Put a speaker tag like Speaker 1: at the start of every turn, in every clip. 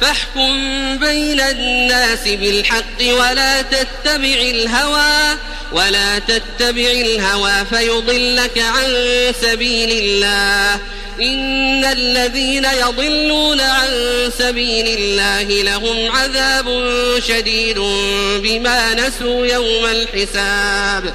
Speaker 1: فاحكم بين الناس بالحق ولا تتبع الهوى ولا تتبع الهوى فيضلك عن سبيل الله. إن الذين يضلون عن سبيل الله لهم عذاب شديد بما نسوا يوم الحساب.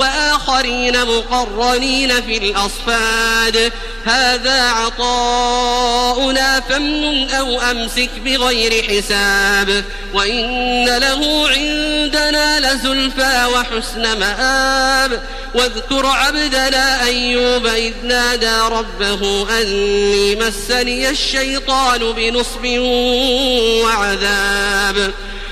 Speaker 1: وآخرين مقرنين في الأصفاد. هذا عطاؤنا فمن أو أمسك بغير حساب. وإن له عندنا لزلفى وحسن مآب. واذكر عبدنا أيوب إذ نادى ربه أني مسني الشيطان بنصب وعذاب.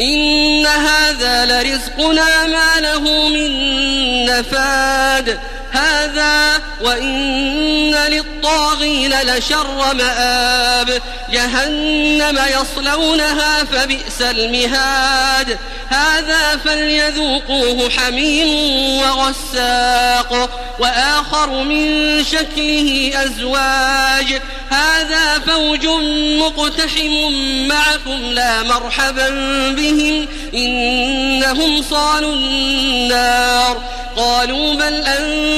Speaker 1: إن هذا لرزقنا ما له من نفاد. هذا وإن للطاغين لشر مآب جهنم يصلونها فبئس المهاد. هذا فليذوقوه حميم وغساق وآخر من شكله أزواج. هذا فوج مقتحم معكم لا مرحبا بهم إنهم صالوا النار. قالوا بل أنتم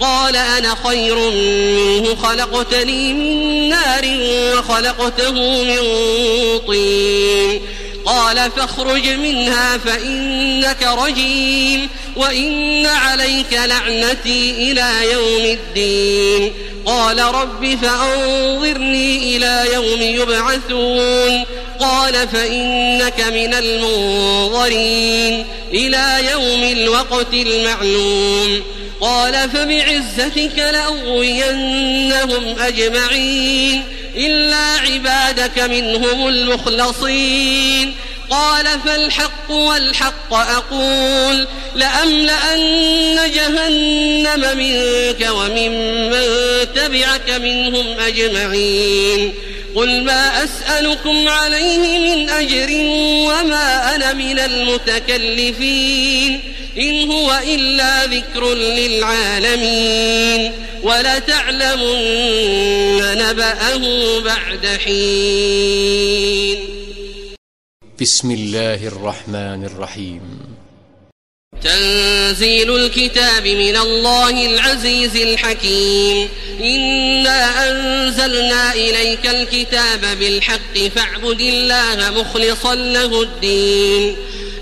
Speaker 1: قال أنا خير منه خلقتني من نار وخلقته من طين. قال فاخرج منها فإنك رجيم وإن عليك لعنتي إلى يوم الدين. قال رب فأنظرني إلى يوم يبعثون. قال فإنك من المنظرين إلى يوم الوقت المعلوم. قال فبعزتك لأغوينهم أجمعين إلا عبادك منهم المخلصين قال فالحق والحق أقول لأملأن جهنم منك وممن تبعك منهم أجمعين قل ما أسألكم عليه من أجر وما أنا من المتكلفين إن هو إلا ذكر للعالمين ولتعلمن نبأه بعد حين.
Speaker 2: بسم الله الرحمن الرحيم.
Speaker 1: تنزيل الكتاب من الله العزيز الحكيم. إنا أنزلنا إليك الكتاب بالحق فاعبد الله مخلصا له الدين.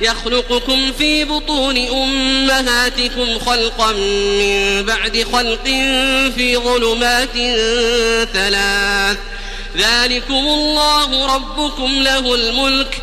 Speaker 1: يخلقكم في بطون أمهاتكم خلقا من بعد خلق في ظلمات ثلاث. ذلكم الله ربكم له الملك.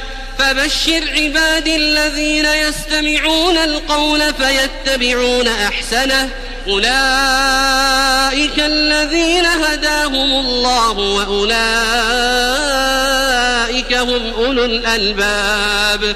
Speaker 1: فبشر عباد الذين يستمعون القول فيتبعون أحسنه. أولئك الذين هداهم الله وأولئك هم أولو الألباب.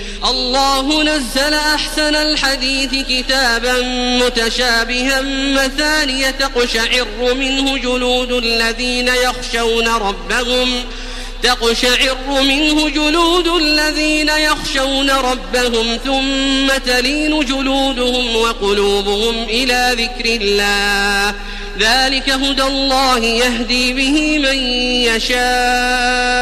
Speaker 1: الله نزل أحسن الحديث كتابا متشابها مثانية تقشعر منه جلود الذين يخشون ربهم تقشعر منه جلود الذين يخشون ربهم ثم تلين جلودهم وقلوبهم إلى ذكر الله ذلك هدى الله يهدي به من يشاء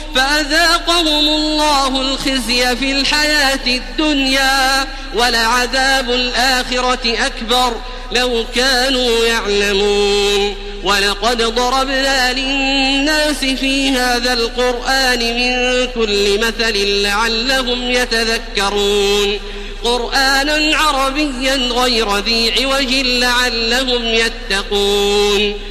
Speaker 1: فأذاقهم الله الخزي في الحياة الدنيا ولعذاب الآخرة أكبر لو كانوا يعلمون. ولقد ضربنا للناس في هذا القرآن من كل مثل لعلهم يتذكرون. قرآنا عربيا غير ذي عوج لعلهم يتقون.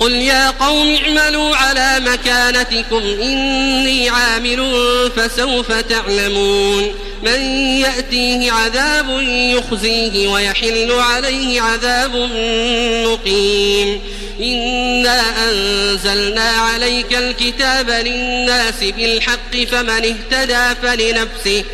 Speaker 1: قل يا قوم اعملوا على مكانتكم إني عامل فسوف تعلمون من يأتيه عذاب يخزيه ويحل عليه عذاب مقيم إنا أنزلنا عليك الكتاب للناس بالحق فمن اهتدى فلنفسه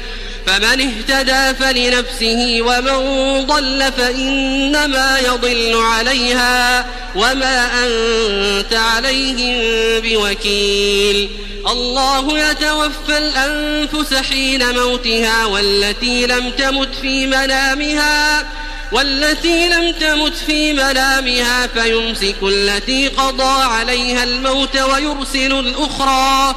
Speaker 1: فمن اهتدى فلنفسه ومن ضل فإنما يضل عليها وما أنت عليهم بوكيل. الله يتوفى الأنفس حين موتها والتي لم تمت في منامها والتي لم تمت في منامها فيمسك التي قضى عليها الموت ويرسل الأخرى.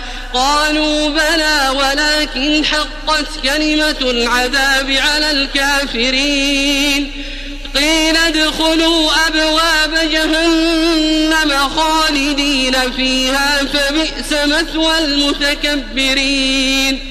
Speaker 1: قالوا بلى ولكن حقت كلمة العذاب على الكافرين. قيل ادخلوا أبواب جهنم خالدين فيها فبئس مثوى المتكبرين.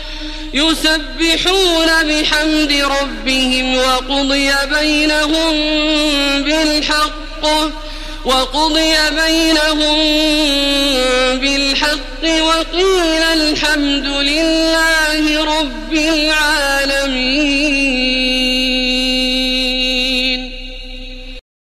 Speaker 1: يسبحون بحمد ربهم وقضي بينهم بالحق وقضي بينهم بالحق وقيل الحمد لله رب العالمين.